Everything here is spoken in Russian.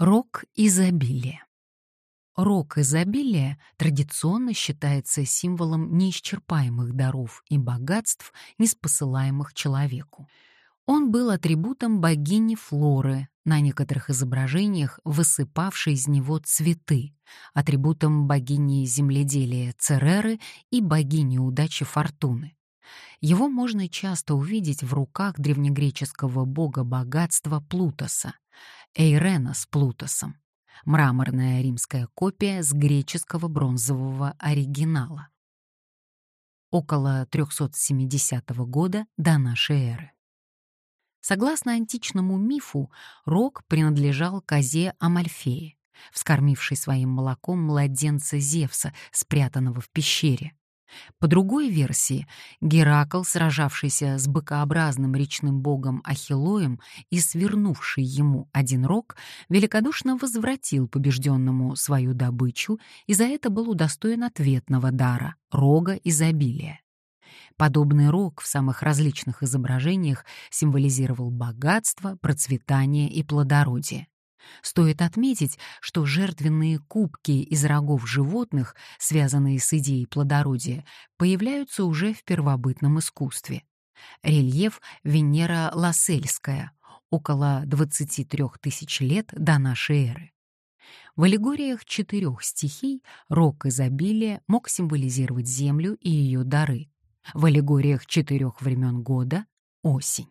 Рок изобилия. Рок изобилия традиционно считается символом неисчерпаемых даров и богатств, неспосылаемых человеку. Он был атрибутом богини Флоры, на некоторых изображениях высыпавшей из него цветы, атрибутом богини земледелия Цереры и богини удачи Фортуны. Его можно часто увидеть в руках древнегреческого бога богатства Плутоса, Эйрена с Плутосом, мраморная римская копия с греческого бронзового оригинала. Около 370 года до нашей эры. Согласно античному мифу, рог принадлежал козе Амальфее, вскормившей своим молоком младенца Зевса, спрятанного в пещере. По другой версии, Геракл, сражавшийся с быкообразным речным богом Ахиллоем и свернувший ему один рог, великодушно возвратил побежденному свою добычу и за это был удостоен ответного дара — рога изобилия. Подобный рог в самых различных изображениях символизировал богатство, процветание и плодородие. Стоит отметить, что жертвенные кубки из рогов животных, связанные с идеей плодородия, появляются уже в первобытном искусстве. Рельеф Венера Лассельская, около 23 тысяч лет до нашей эры. В аллегориях четырех стихий рог изобилия мог символизировать землю и ее дары. В аллегориях четырех времен года — осень.